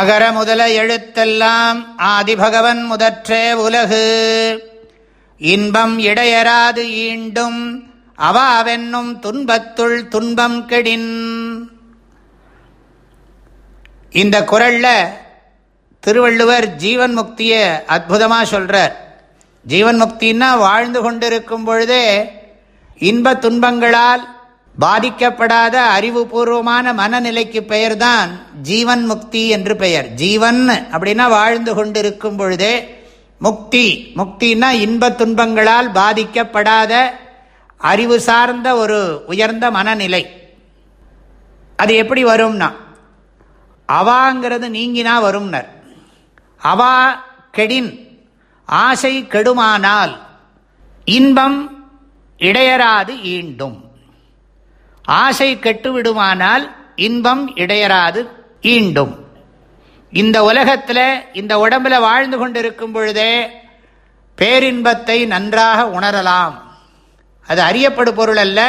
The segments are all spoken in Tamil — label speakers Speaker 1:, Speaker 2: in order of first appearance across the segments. Speaker 1: அகர முதல எழுத்தெல்லாம் ஆதிபகவன் முதற்றே உலகு இன்பம் இடையராது ஈண்டும் அவாவென்னும் துன்பத்துள் துன்பம் கெடின் இந்த குரல்ல திருவள்ளுவர் ஜீவன் முக்தியை அற்புதமாக சொல்கிறார் ஜீவன் முக்தின்னா வாழ்ந்து கொண்டிருக்கும் பொழுதே இன்ப துன்பங்களால் பாதிக்கப்படாத அறிவுபூர்வமான மனநிலைக்கு பெயர்தான் ஜீவன் முக்தி என்று பெயர் ஜீவன் அப்படின்னா வாழ்ந்து கொண்டிருக்கும் பொழுதே முக்தி முக்தின்னா இன்ப துன்பங்களால் பாதிக்கப்படாத அறிவு சார்ந்த ஒரு உயர்ந்த மனநிலை அது எப்படி வரும்னா அவாங்கிறது நீங்கினா வரும்னர் அவா கெடின் ஆசை கெடுமானால் இன்பம் இடையராது ஈண்டும் ஆசை கெட்டு விடுமானால் இன்பம் இடையராது ஈண்டும் இந்த உலகத்தில் இந்த உடம்பில் வாழ்ந்து கொண்டிருக்கும் பொழுதே பேரின்பத்தை நன்றாக உணரலாம் அது அறியப்படும் பொருள் அல்ல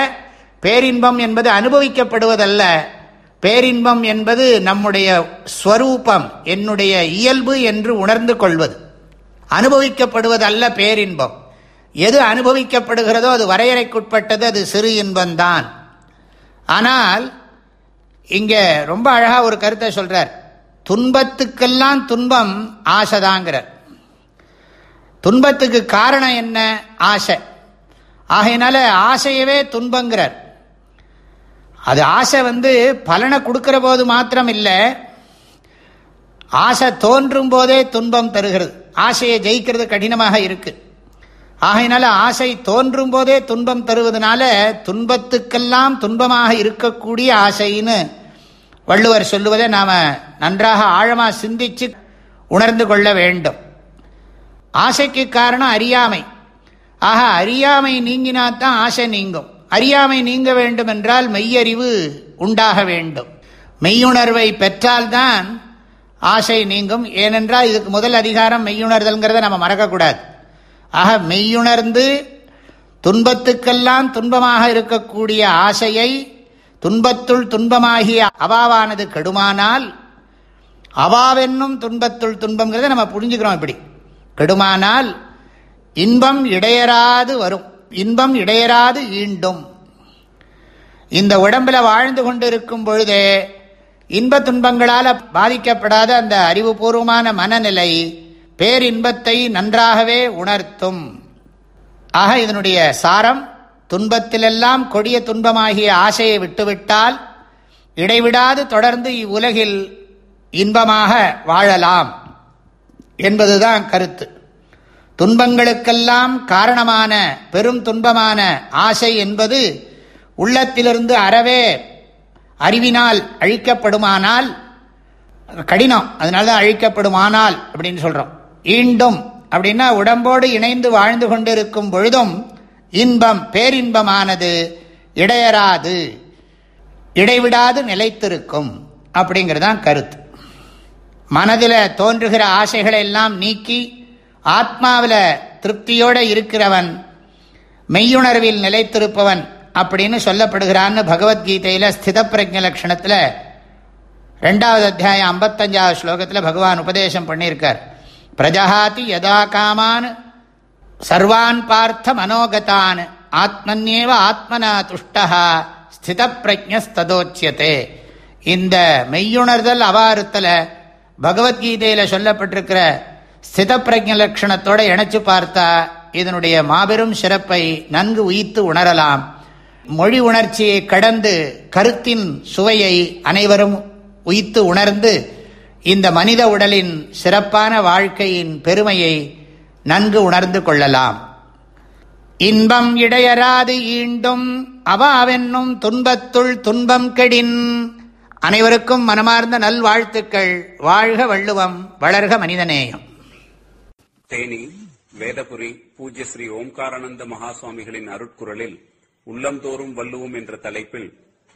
Speaker 1: பேரின்பம் என்பது அனுபவிக்கப்படுவதல்ல பேரின்பம் என்பது நம்முடைய ஸ்வரூபம் என்னுடைய இயல்பு என்று உணர்ந்து கொள்வது அனுபவிக்கப்படுவதல்ல பேரின்பம் எது அனுபவிக்கப்படுகிறதோ அது வரையறைக்குட்பட்டது அது சிறு இன்பம்தான் ஆனால் இங்கே ரொம்ப அழகாக ஒரு கருத்தை சொல்கிறார் துன்பத்துக்கெல்லாம் துன்பம் ஆசைதாங்கிறார் துன்பத்துக்கு காரணம் என்ன ஆசை ஆகையினால ஆசையவே துன்பங்கிறார் அது ஆசை வந்து பலனை கொடுக்கிற போது மாத்திரம் இல்லை ஆசை தோன்றும் போதே துன்பம் தருகிறது ஆசையை ஜெயிக்கிறது கடினமாக இருக்குது ஆகையினால ஆசை தோன்றும் போதே துன்பம் தருவதனால துன்பத்துக்கெல்லாம் துன்பமாக இருக்கக்கூடிய ஆசைன்னு வள்ளுவர் சொல்லுவதை நாம் நன்றாக ஆழமாக சிந்திச்சு உணர்ந்து கொள்ள வேண்டும் ஆசைக்கு காரணம் அறியாமை ஆக அறியாமை நீங்கினாத்தான் ஆசை நீங்கும் அறியாமை நீங்க வேண்டும் என்றால் மெய்யறிவு உண்டாக வேண்டும் மெய்யுணர்வை பெற்றால்தான் ஆசை நீங்கும் ஏனென்றால் இதுக்கு முதல் அதிகாரம் மெய்யுணர்தல்ங்கிறத நம்ம மறக்கக்கூடாது ஆக மெய்யுணர்ந்து துன்பத்துக்கெல்லாம் துன்பமாக இருக்கக்கூடிய ஆசையை துன்பத்துள் துன்பமாகிய அவாவானது கெடுமானால் அவாவென்னும் துன்பத்துள் துன்பங்கிறத நம்ம புரிஞ்சுக்கிறோம் இப்படி கெடுமானால் இன்பம் இடையராது வரும் இன்பம் இடையராது ஈண்டும் இந்த உடம்பில் வாழ்ந்து கொண்டு பொழுதே இன்ப துன்பங்களால் பாதிக்கப்படாத அந்த அறிவுபூர்வமான மனநிலை பேரின்பத்தை நன்றாகவே உணர்த்தும் ஆக இதனுடைய சாரம் துன்பத்திலெல்லாம் கொடிய துன்பமாகிய ஆசையை விட்டுவிட்டால் இடைவிடாது தொடர்ந்து இவ்வுலகில் இன்பமாக வாழலாம் என்பதுதான் கருத்து துன்பங்களுக்கெல்லாம் காரணமான பெரும் துன்பமான ஆசை என்பது உள்ளத்திலிருந்து அறவே அறிவினால் அழிக்கப்படுமானால் கடினம் அதனால தான் அழிக்கப்படுமானால் அப்படின்னு சொல்கிறோம் ஈண்டும் அப்படின்னா உடம்போடு இணைந்து வாழ்ந்து கொண்டிருக்கும் பொழுதும் இன்பம் பேரின்பமானது இடையராது இடைவிடாது நிலைத்திருக்கும் அப்படிங்கிறதான் கருத்து மனதில் தோன்றுகிற ஆசைகளை எல்லாம் நீக்கி ஆத்மாவில் திருப்தியோடு இருக்கிறவன் மெய்யுணர்வில் நிலைத்திருப்பவன் அப்படின்னு சொல்லப்படுகிறான்னு பகவத்கீதையில் ஸ்தித பிரஜ லட்சணத்தில் ரெண்டாவது அத்தியாயம் ஐம்பத்தஞ்சாவது ஸ்லோகத்தில் பகவான் உபதேசம் பண்ணியிருக்கார் பிரஜாதி யதா காமான் சர்வான் பார்த்த மனோகதான் ஆத்மன்யேவ ஆத்மனா துஷ்டா ஸ்தித பிரஜஸ்ததோச்சியத்தே இந்த மெய்யுணர்தல் அவாறுத்தல பகவத்கீதையில் சொல்லப்பட்டிருக்கிற ஸ்தித பிரஜ லட்சணத்தோட இணைச்சு பார்த்தா இதனுடைய மாபெரும் சிறப்பை நன்கு உயித்து உணரலாம் மொழி உணர்ச்சியை கடந்து கருத்தின் சுவையை அனைவரும் உயித்து உணர்ந்து இந்த மனித உடலின் சிறப்பான வாழ்க்கையின் பெருமையை நன்கு உணர்ந்து கொள்ளலாம் இன்பம் இடையராது ஈண்டும் அவாவென்னும் துன்பத்துள் துன்பம் கெடின் அனைவருக்கும் மனமார்ந்த நல்வாழ்த்துக்கள் வாழ்க வள்ளுவம் வளர்க மனிதநேயம் தேனி வேதபுரி பூஜ்ய ஸ்ரீ ஓம்காரானந்த மகாசுவாமிகளின் அருட்குரலில் உள்ளந்தோறும் வள்ளுவோம் என்ற தலைப்பில்